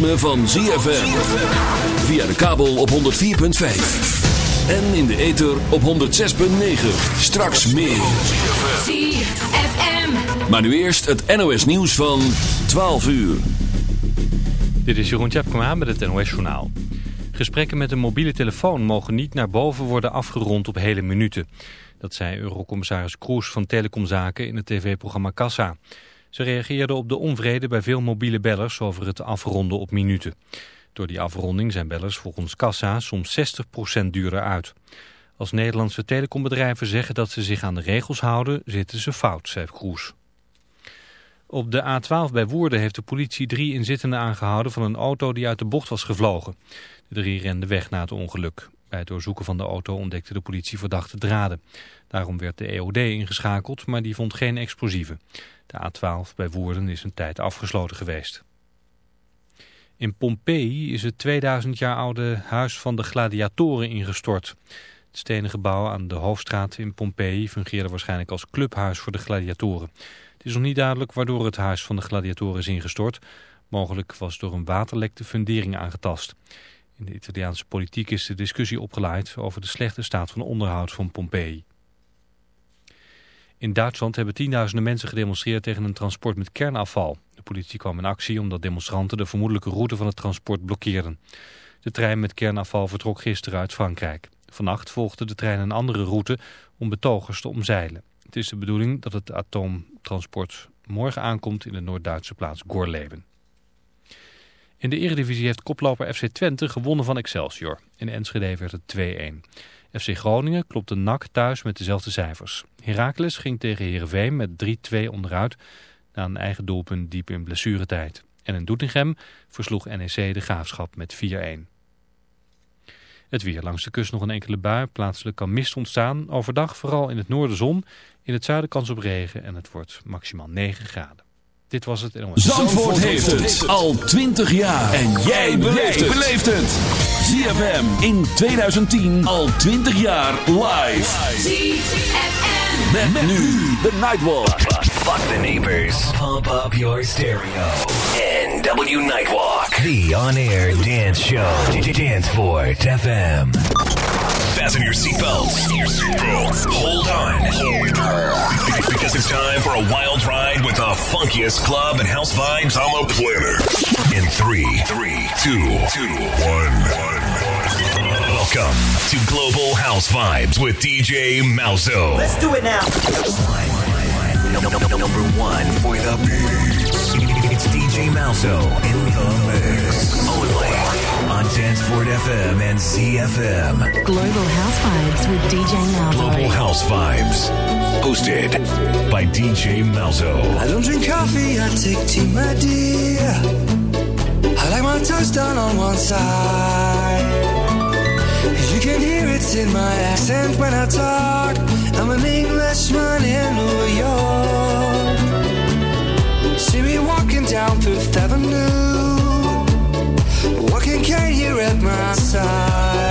Ritme van ZFM. Via de kabel op 104.5. En in de ether op 106.9. Straks meer. ZFM. Maar nu eerst het NOS nieuws van 12 uur. Dit is Jeroen Tjepkema met het NOS Journaal. Gesprekken met een mobiele telefoon mogen niet naar boven worden afgerond op hele minuten. Dat zei Eurocommissaris Kroes van Telecomzaken in het tv-programma Kassa. Ze reageerde op de onvrede bij veel mobiele bellers over het afronden op minuten. Door die afronding zijn bellers volgens Kassa soms 60% duurder uit. Als Nederlandse telecombedrijven zeggen dat ze zich aan de regels houden, zitten ze fout, zei Kroes. Op de A12 bij Woerden heeft de politie drie inzittenden aangehouden van een auto die uit de bocht was gevlogen. De drie renden weg na het ongeluk. Bij het doorzoeken van de auto ontdekte de politie verdachte draden. Daarom werd de EOD ingeschakeld, maar die vond geen explosieven. De A12 bij Woerden is een tijd afgesloten geweest. In Pompeii is het 2000 jaar oude huis van de gladiatoren ingestort. Het stenen gebouw aan de hoofdstraat in Pompeii fungeerde waarschijnlijk als clubhuis voor de gladiatoren. Het is nog niet duidelijk waardoor het huis van de gladiatoren is ingestort. Mogelijk was door een waterlek de fundering aangetast. In de Italiaanse politiek is de discussie opgeleid over de slechte staat van onderhoud van Pompeii. In Duitsland hebben tienduizenden mensen gedemonstreerd tegen een transport met kernafval. De politie kwam in actie omdat demonstranten de vermoedelijke route van het transport blokkeerden. De trein met kernafval vertrok gisteren uit Frankrijk. Vannacht volgde de trein een andere route om betogers te omzeilen. Het is de bedoeling dat het atoomtransport morgen aankomt in de Noord-Duitse plaats Gorleben. In de eredivisie heeft koploper FC Twente gewonnen van Excelsior. In Enschede werd het 2-1. FC Groningen klopte NAC thuis met dezelfde cijfers. Heracles ging tegen Heerenveen met 3-2 onderuit na een eigen doelpunt diep in blessuretijd. En in Doetinchem versloeg NEC de Graafschap met 4-1. Het weer langs de kust nog een enkele bui. Plaatselijk kan mist ontstaan. Overdag vooral in het noorden zon. In het zuiden kans op regen en het wordt maximaal 9 graden. Dit was het. Zandvoort heeft het al 20 jaar. En jij beleeft het. ZFM in 2010 al 20 jaar live. ZFM. Met, nu de Nightwalk. Fuck the neighbors. Pump up your stereo. NW Nightwalk. The on-air dance show. Danceport FM. Fasten your seatbelts. Hold on. Because it's time for a wild ride with the funkiest club and house vibes on the planet. In three, three, two, two, one, one. Welcome to Global House Vibes with DJ Malzo. Let's do it now. Number one for the beats. It's DJ Malzo in the mix. Only on Danceport FM and ZFM. Global House Vibes with DJ Malzo. Global House Vibes. Hosted by DJ Malzo. I don't drink coffee, I take tea, my dear. I like my toast done on one side. You can hear it in my accent when I talk. I'm an Englishman in New York. See me walking down Fifth Avenue can't hear at my side.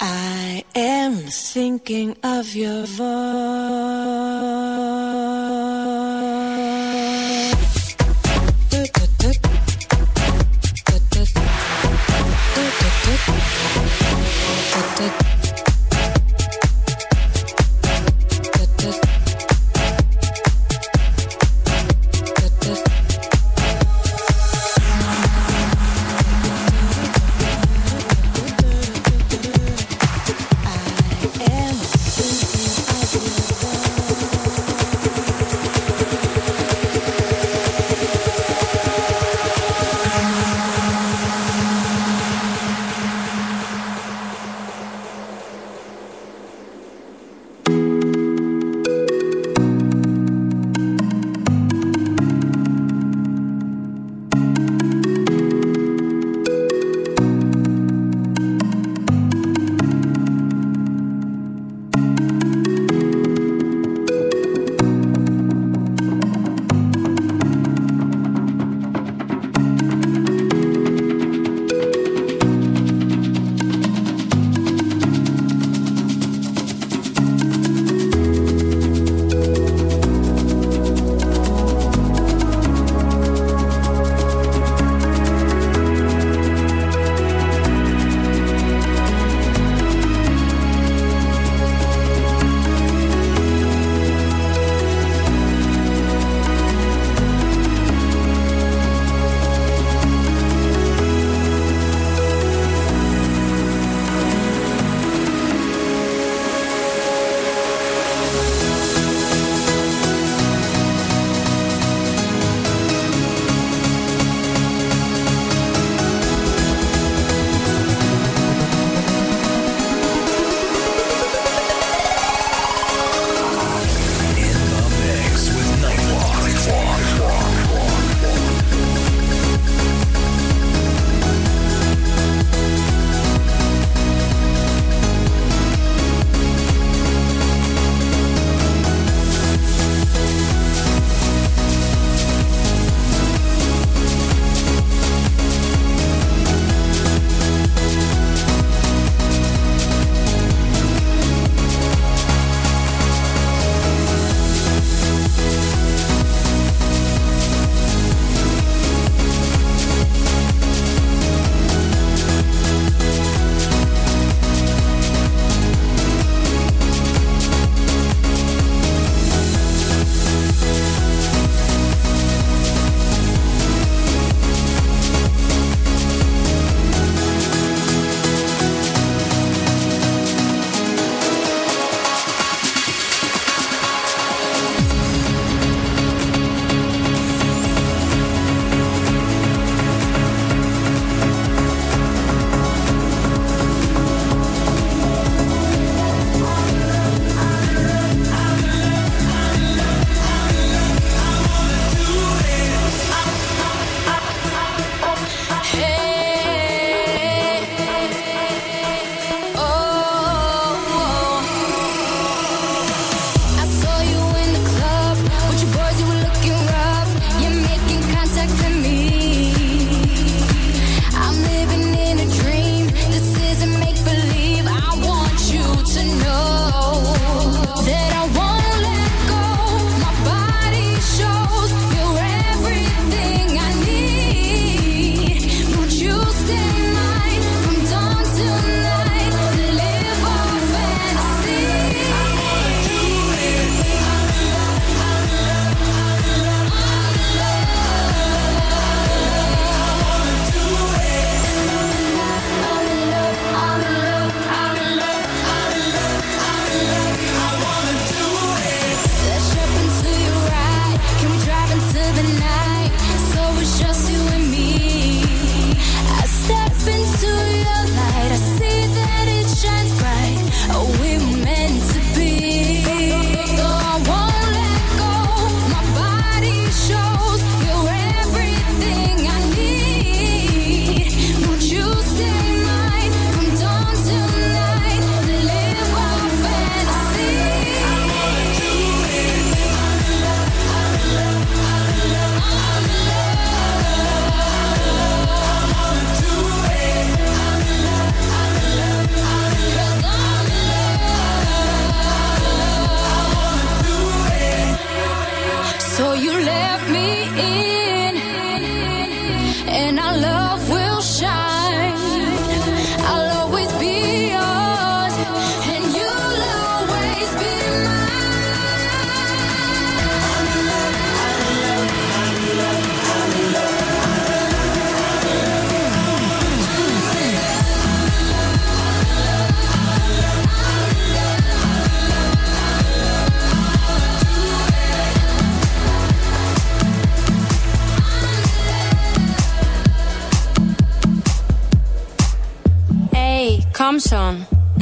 I am thinking of your voice.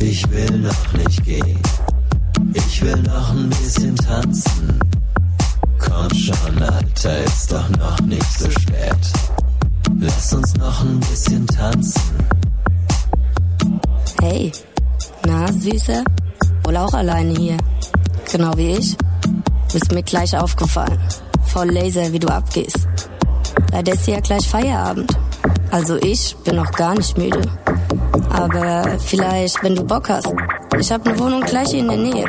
ich will noch nicht gehen. Ich will noch ein bisschen tanzen. Komm schon, Alter, ist doch noch nicht so spät. Lass uns noch ein bisschen tanzen. Hey, na, Süße? Wohl auch alleine hier. Genau wie ich. Bist mir gleich aufgefallen. Voll Laser, wie du abgehst. Leider ist ja gleich Feierabend. Also ich bin noch gar nicht müde. Aber vielleicht, wenn du Bock hast. Ich habe eine Wohnung gleich hier in der Nähe.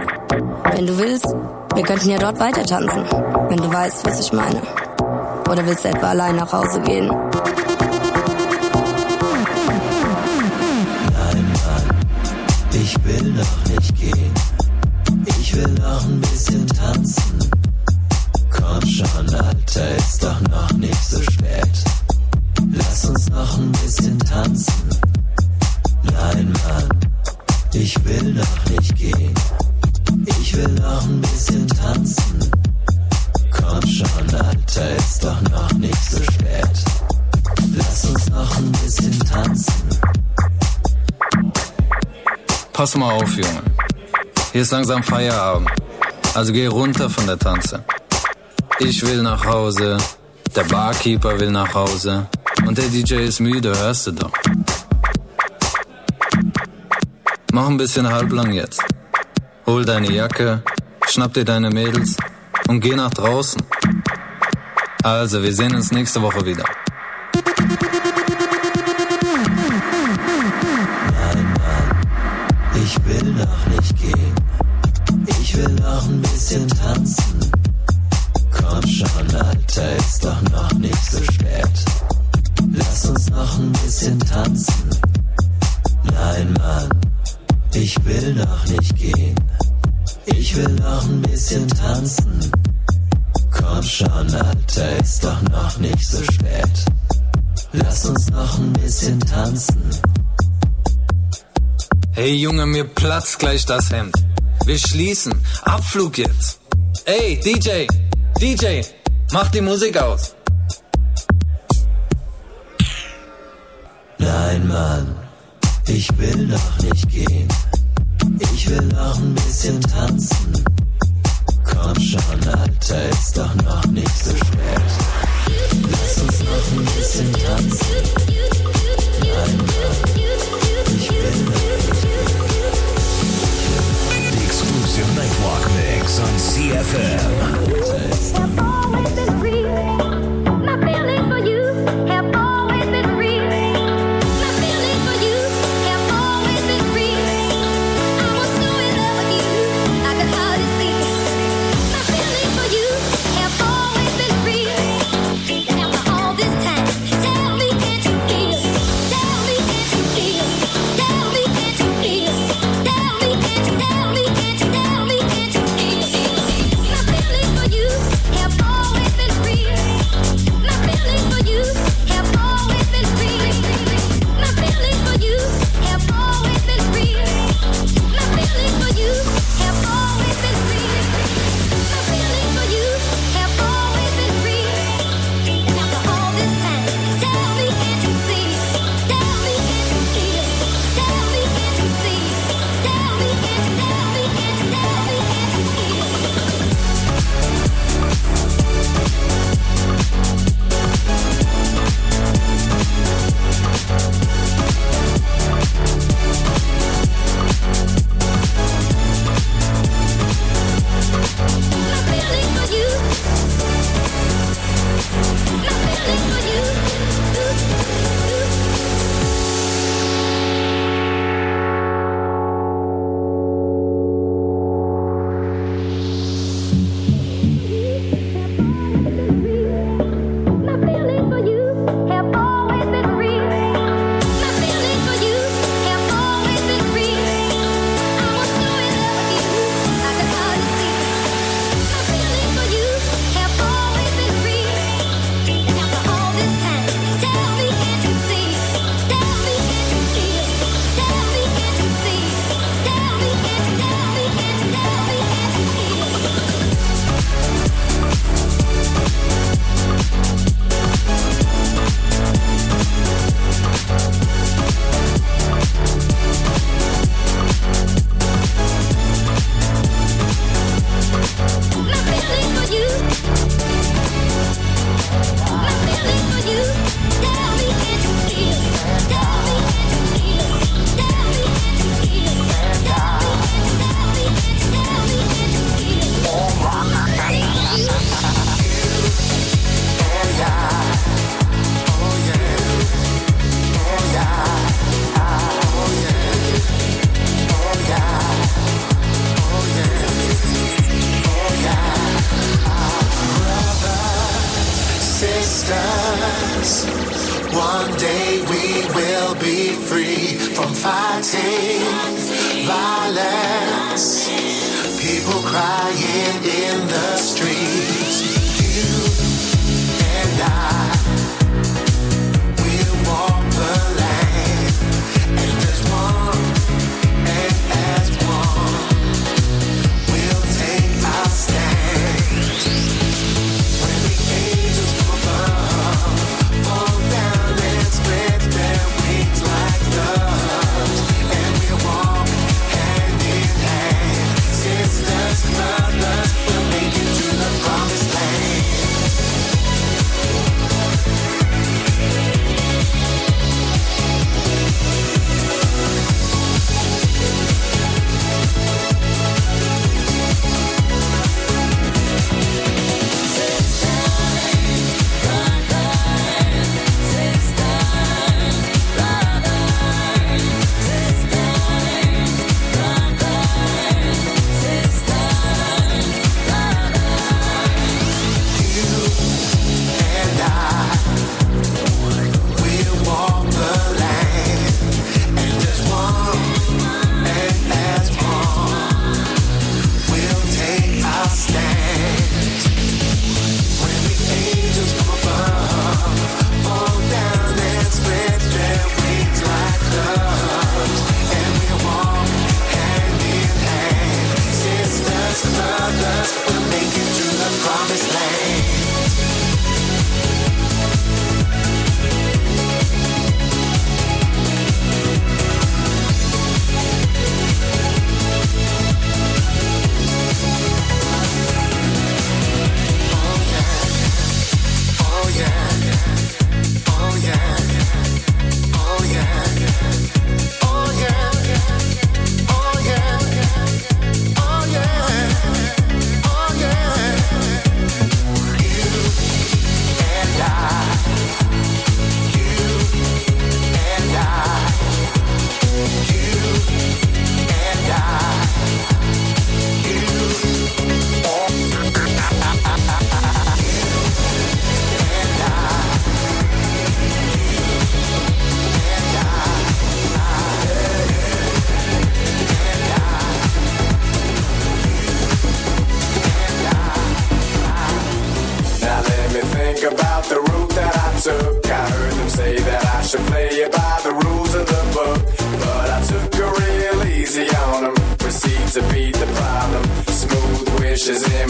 Wenn du willst, wir könnten ja dort weiter tanzen. Wenn du weißt, was ich meine. Oder willst du etwa allein nach Hause gehen? Nein, Mann, ich will noch nicht gehen. Ich will noch ein bisschen tanzen. Komm schon, Alter, ist doch noch nicht so spät. Pass mal auf, Junge. Hier ist langsam Feierabend. Also geh runter von der Tanze. Ich will nach Hause. Der Barkeeper will nach Hause. Und der DJ ist müde, hörst du doch. Mach ein bisschen halblang jetzt. Hol deine Jacke, schnapp dir deine Mädels und geh nach draußen. Also, wir sehen uns nächste Woche wieder. Platzt gleich das Hemd. Wir schließen. Abflug jetzt. Ey, DJ, DJ, mach die Musik aus. Nein, Mann, ich will noch nicht gehen. Ich will noch ein bisschen tanzen. Komm schon, Alter, ist doch noch nicht so spät. Lass uns noch ein bisschen tanzen. ZFM.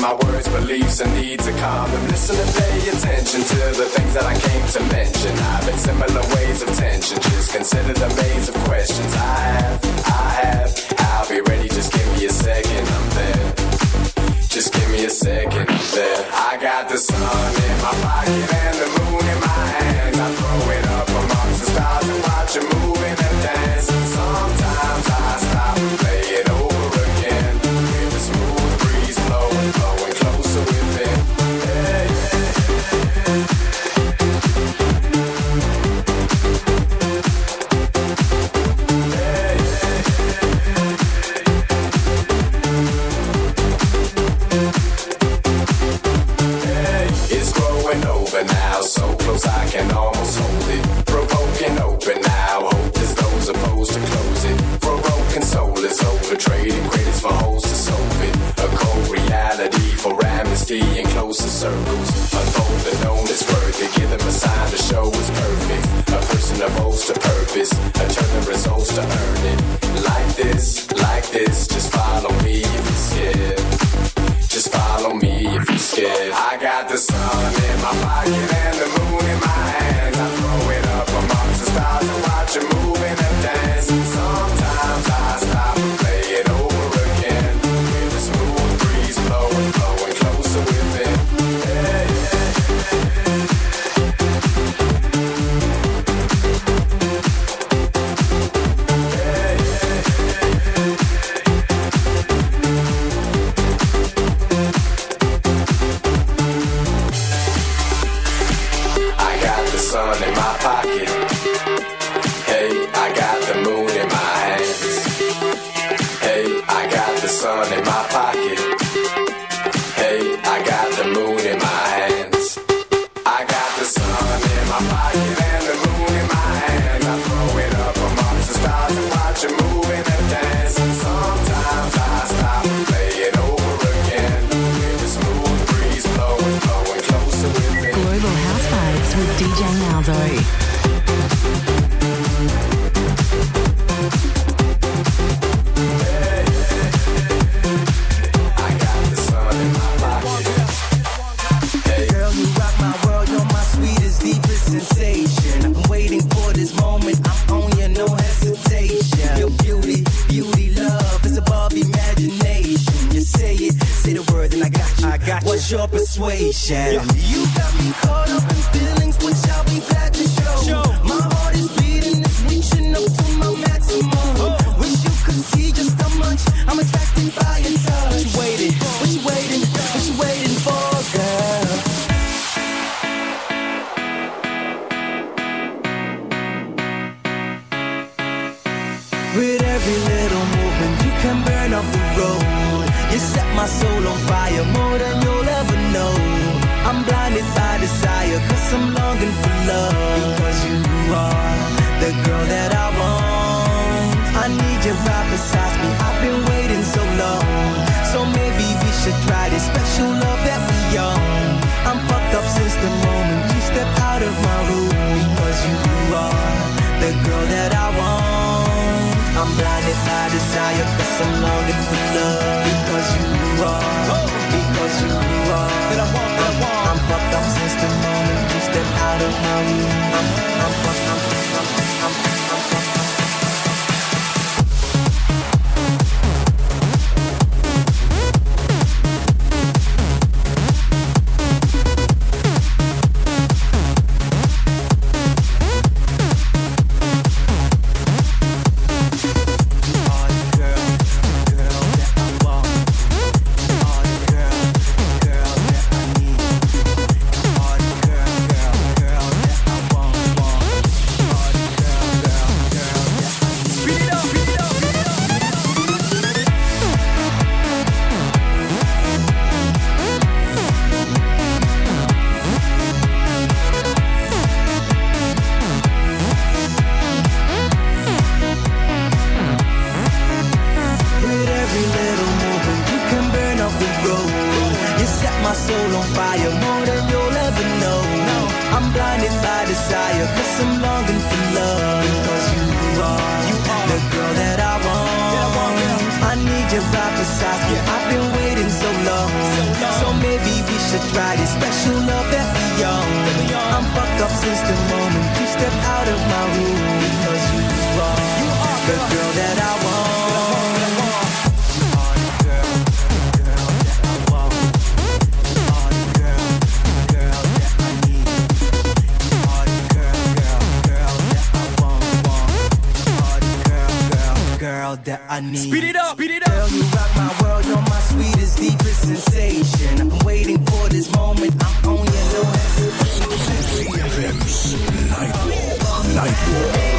my words, beliefs, and needs are common. Listen and pay attention to the things that I came to mention. I've been similar ways of tension. Just consider the maze of questions I have, I have. I'll be ready, just give me a second, I'm there. Just give me a second, I'm there. I got the sun in my pocket and the circles. Unfold the known is worth it. Give them a sign to show is perfect. A person evolves to purpose. I turn the results to earn it. Like this, like this. Just follow me if you're scared. Just follow me if you're scared. I got the sun in my pocket desire Cause I'm longing for love Because you are. Because you are. That I want, that I want. I'm fucked up since the moment You stepped out of my room I'm, I'm fucked you rock my world. You're my sweetest, deepest sensation. I'm waiting for this moment. I'm on your. Nightwalk. Nightwalk.